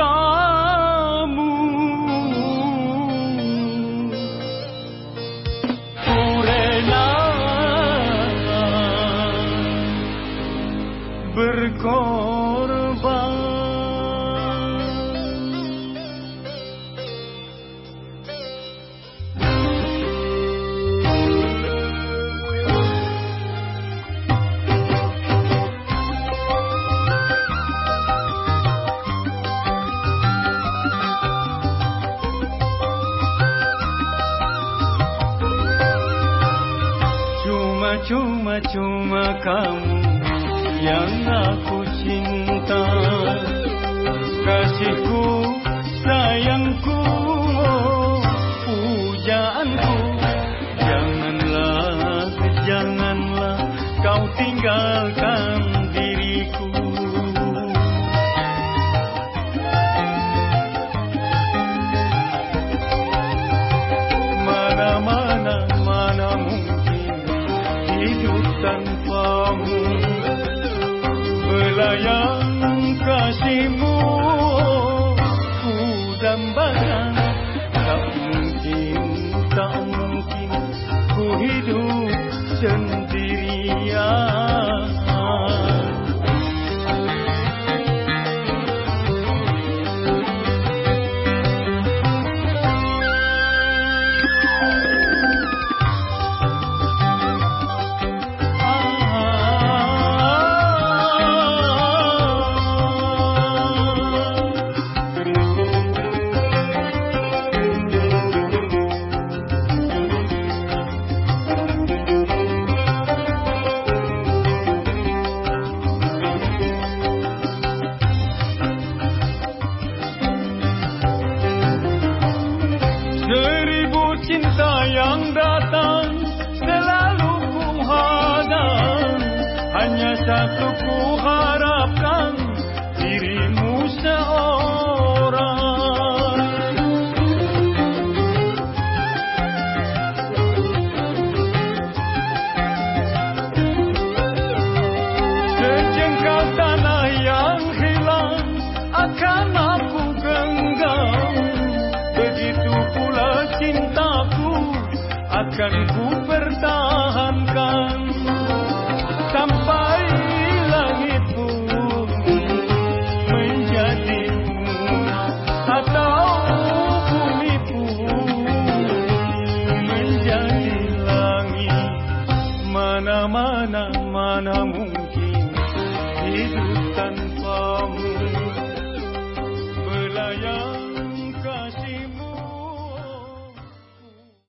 啊 Cuma-cuma kamu yang aku cinta. Kasihku, sayangku, pujaanku. Janganlah, janganlah kau tinggalkan tanpamu Belayang kasihmu. Ku dambakan Tak mungkin, tak mungkin ku hidup sendirian Hanya satu ku harapkan dirimu seorang. Sejengkal tanah yang hilang akan aku genggam. Begitu pula cintaku akan ku pertahankan मा न मा न